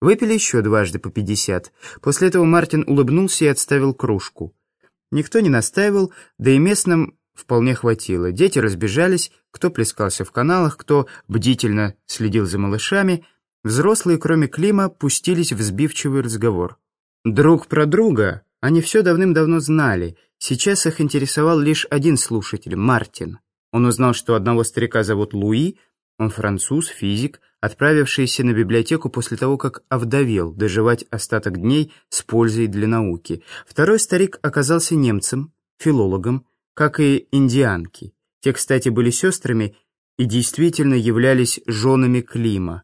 Выпили еще дважды по пятьдесят. После этого Мартин улыбнулся и отставил кружку. Никто не настаивал, да и местным вполне хватило. Дети разбежались, кто плескался в каналах, кто бдительно следил за малышами. Взрослые, кроме Клима, пустились в сбивчивый разговор. Друг про друга они все давным-давно знали. Сейчас их интересовал лишь один слушатель — Мартин. Он узнал, что одного старика зовут Луи, он француз, физик, отправившийся на библиотеку после того, как овдовел, доживать остаток дней с пользой для науки. Второй старик оказался немцем, филологом, как и индианки. Те, кстати, были сестрами и действительно являлись женами Клима.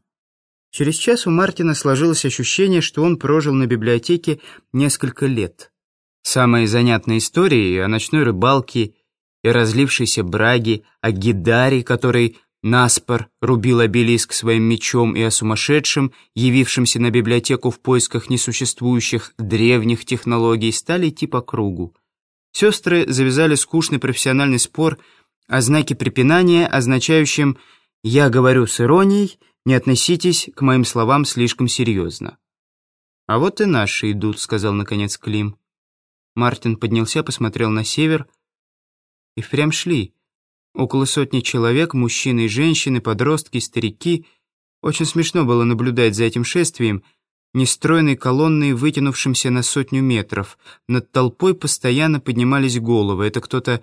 Через час у Мартина сложилось ощущение, что он прожил на библиотеке несколько лет. Самые занятные истории о ночной рыбалке и разлившейся браге, о Гидаре, который Наспор рубил обелиск своим мечом и о сумасшедшем, явившемся на библиотеку в поисках несуществующих древних технологий, стали идти по кругу. Сестры завязали скучный профессиональный спор о знаке препинания, означающем «я говорю с иронией, не относитесь к моим словам слишком серьезно». «А вот и наши идут», — сказал наконец Клим. Мартин поднялся, посмотрел на север, и впрямь шли. Около сотни человек, мужчины и женщины, подростки, старики. Очень смешно было наблюдать за этим шествием, нестройной колонной, вытянувшимся на сотню метров. Над толпой постоянно поднимались головы. Это кто-то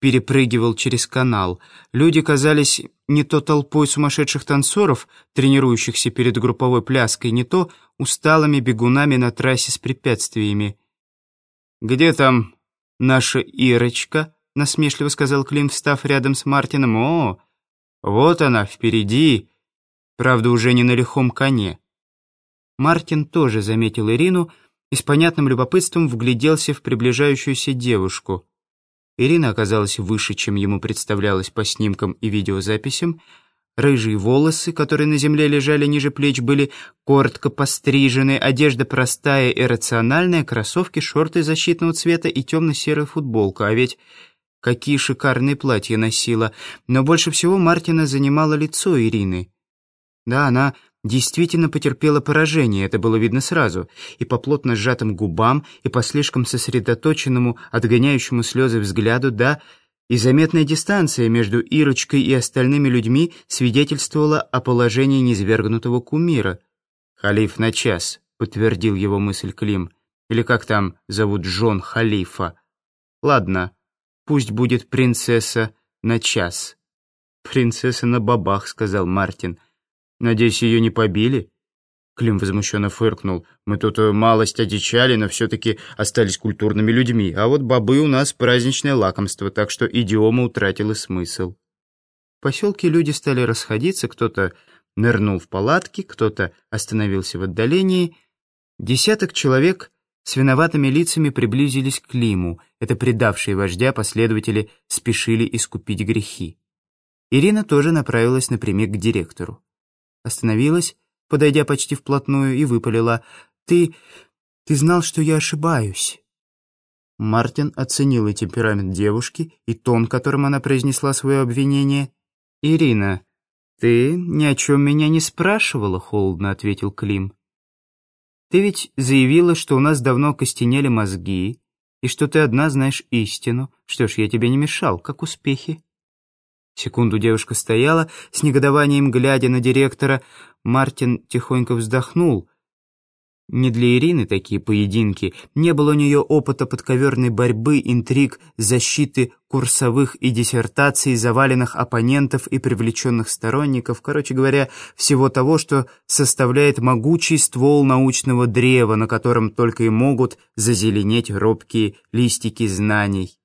перепрыгивал через канал. Люди казались не то толпой сумасшедших танцоров, тренирующихся перед групповой пляской, не то усталыми бегунами на трассе с препятствиями. «Где там наша Ирочка?» — насмешливо сказал Клим, встав рядом с Мартином. «О, вот она, впереди, правда, уже не на лихом коне». Мартин тоже заметил Ирину и с понятным любопытством вгляделся в приближающуюся девушку. Ирина оказалась выше, чем ему представлялось по снимкам и видеозаписям, Рыжие волосы, которые на земле лежали ниже плеч, были коротко пострижены, одежда простая и рациональная, кроссовки, шорты защитного цвета и темно-серая футболка. А ведь Какие шикарные платья носила. Но больше всего Мартина занимало лицо Ирины. Да, она действительно потерпела поражение, это было видно сразу. И по плотно сжатым губам, и по слишком сосредоточенному, отгоняющему слезы взгляду, да, и заметная дистанция между Ирочкой и остальными людьми свидетельствовала о положении низвергнутого кумира. «Халиф на час», — подтвердил его мысль Клим. «Или как там зовут Джон Халифа?» «Ладно». Пусть будет принцесса на час». «Принцесса на бабах», — сказал Мартин. «Надеюсь, ее не побили?» Клим возмущенно фыркнул. «Мы тут э, малость одичали, но все-таки остались культурными людьми. А вот бобы у нас праздничное лакомство, так что идиома утратила смысл». В поселке люди стали расходиться, кто-то нырнул в палатки, кто-то остановился в отдалении. Десяток человек с виноватыми лицами приблизились к Климу. Это предавшие вождя последователи спешили искупить грехи. Ирина тоже направилась напрямик к директору. Остановилась, подойдя почти вплотную, и выпалила. «Ты... ты знал, что я ошибаюсь». Мартин оценил и темперамент девушки, и тон, которым она произнесла свое обвинение. «Ирина, ты ни о чем меня не спрашивала», — холодно ответил Клим. Ты ведь заявила, что у нас давно костенели мозги, и что ты одна знаешь истину. Что ж, я тебе не мешал. Как успехи?» Секунду девушка стояла, с негодованием глядя на директора. Мартин тихонько вздохнул. Не для Ирины такие поединки. Не было у нее опыта подковерной борьбы, интриг, защиты курсовых и диссертаций, заваленных оппонентов и привлеченных сторонников. Короче говоря, всего того, что составляет могучий ствол научного древа, на котором только и могут зазеленеть робкие листики знаний.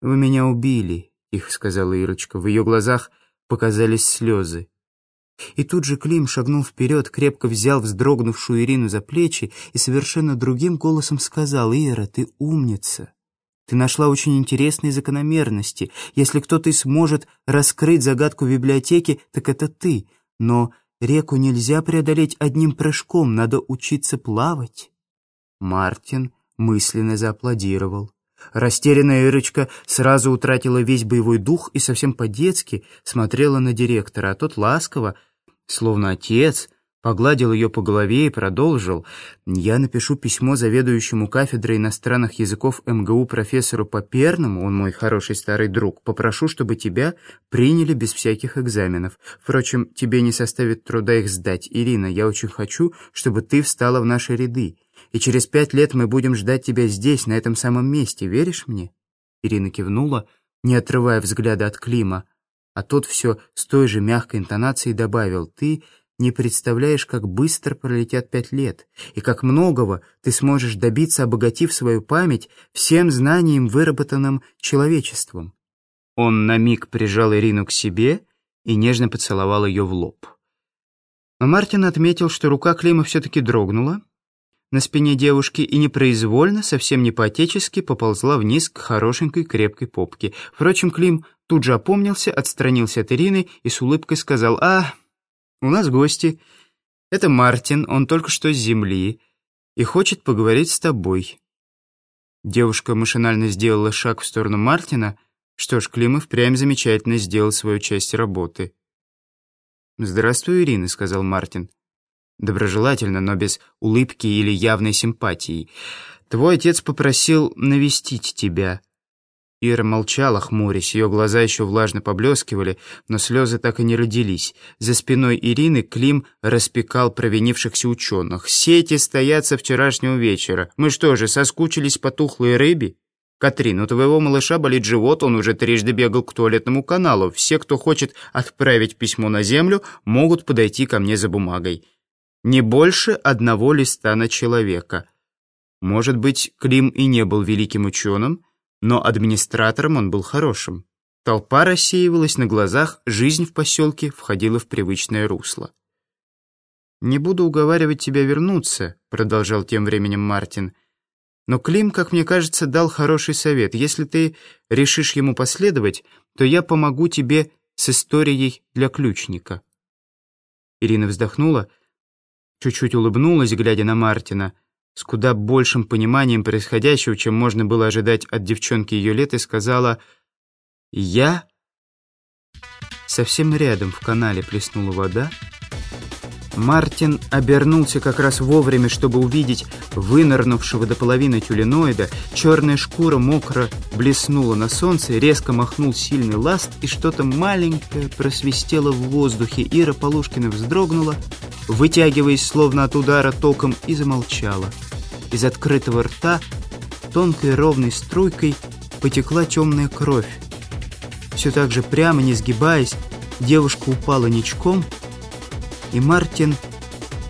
«Вы меня убили», — тихо сказала Ирочка. В ее глазах показались слезы. И тут же Клим шагнул вперед, крепко взял вздрогнувшую Ирину за плечи и совершенно другим голосом сказал, «Ира, ты умница. Ты нашла очень интересные закономерности. Если кто-то и сможет раскрыть загадку библиотеки, так это ты. Но реку нельзя преодолеть одним прыжком, надо учиться плавать». Мартин мысленно зааплодировал. Растерянная Ирочка сразу утратила весь боевой дух и совсем по-детски смотрела на директора, а тот ласково, словно отец, Погладил ее по голове и продолжил. «Я напишу письмо заведующему кафедрой иностранных языков МГУ профессору Поперному, он мой хороший старый друг, попрошу, чтобы тебя приняли без всяких экзаменов. Впрочем, тебе не составит труда их сдать. Ирина, я очень хочу, чтобы ты встала в наши ряды. И через пять лет мы будем ждать тебя здесь, на этом самом месте. Веришь мне?» Ирина кивнула, не отрывая взгляда от Клима. А тот все с той же мягкой интонацией добавил. «Ты не представляешь, как быстро пролетят пять лет, и как многого ты сможешь добиться, обогатив свою память всем знанием, выработанным человечеством». Он на миг прижал Ирину к себе и нежно поцеловал ее в лоб. Но Мартин отметил, что рука Клима все-таки дрогнула на спине девушки и непроизвольно, совсем не по-отечески, поползла вниз к хорошенькой крепкой попке. Впрочем, Клим тут же опомнился, отстранился от Ирины и с улыбкой сказал «А, у нас гости. Это Мартин, он только что с земли и хочет поговорить с тобой». Девушка машинально сделала шаг в сторону Мартина. Что ж, Климов прям замечательно сделал свою часть работы. «Здравствуй, Ирина», — сказал Мартин. Доброжелательно, но без улыбки или явной симпатии. «Твой отец попросил навестить тебя». Ира молчала, хмурясь, ее глаза еще влажно поблескивали, но слезы так и не родились. За спиной Ирины Клим распекал провинившихся ученых. «Сети стоят со вчерашнего вечера. Мы что же, соскучились по тухлой рыбе?» «Катрин, у твоего малыша болит живот, он уже трижды бегал к туалетному каналу. Все, кто хочет отправить письмо на землю, могут подойти ко мне за бумагой. Не больше одного листа на человека. Может быть, Клим и не был великим ученым, но администратором он был хорошим. Толпа рассеивалась на глазах, жизнь в поселке входила в привычное русло. «Не буду уговаривать тебя вернуться», — продолжал тем временем Мартин. «Но Клим, как мне кажется, дал хороший совет. Если ты решишь ему последовать, то я помогу тебе с историей для ключника». Ирина вздохнула, чуть-чуть улыбнулась, глядя на Мартина с куда большим пониманием происходящего, чем можно было ожидать от девчонки ее лет, и сказала «Я...» Совсем рядом в канале плеснула вода. Мартин обернулся как раз вовремя, чтобы увидеть вынырнувшего до половины тюленоида. Черная шкура мокро блеснула на солнце, резко махнул сильный ласт, и что-то маленькое просвистело в воздухе. Ира Полушкина вздрогнула, вытягиваясь словно от удара током, и замолчала. Из открытого рта тонкой ровной струйкой потекла темная кровь. Все так же прямо, не сгибаясь, девушка упала ничком, и Мартин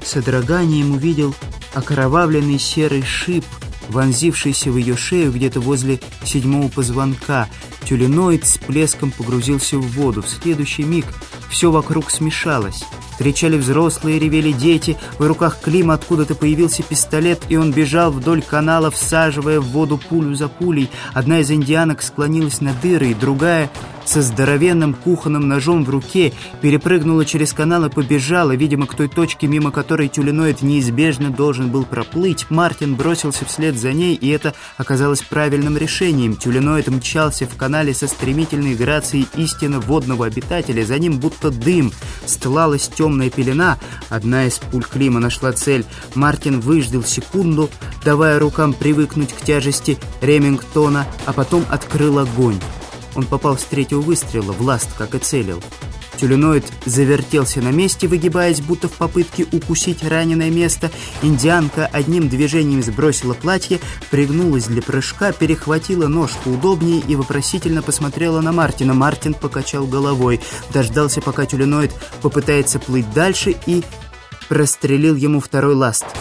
с одраганием увидел окровавленный серый шип, вонзившийся в ее шею где-то возле седьмого позвонка. Тюленоид с плеском погрузился в воду. В следующий миг все вокруг смешалось. Кричали взрослые, ревели дети. В руках Клима откуда-то появился пистолет, и он бежал вдоль канала, всаживая в воду пулю за пулей. Одна из индианок склонилась над дырой, другая со здоровенным кухонным ножом в руке перепрыгнула через канал и побежала, видимо, к той точке, мимо которой тюленоид неизбежно должен был проплыть. Мартин бросился вслед за ней, и это оказалось правильным решением. Тюленоид мчался в канале со стремительной грацией истинно водного обитателя. За ним будто дым стлалась темная пелена. Одна из пуль Клима нашла цель. Мартин выждал секунду, давая рукам привыкнуть к тяжести Ремингтона, а потом открыл огонь. Он попал с третьего выстрела в ласт, как и целил. Тюленоид завертелся на месте, выгибаясь, будто в попытке укусить раненое место. Индианка одним движением сбросила платье, пригнулась для прыжка, перехватила нож поудобнее и вопросительно посмотрела на Мартина. Мартин покачал головой, дождался, пока тюленоид попытается плыть дальше и прострелил ему второй ласт –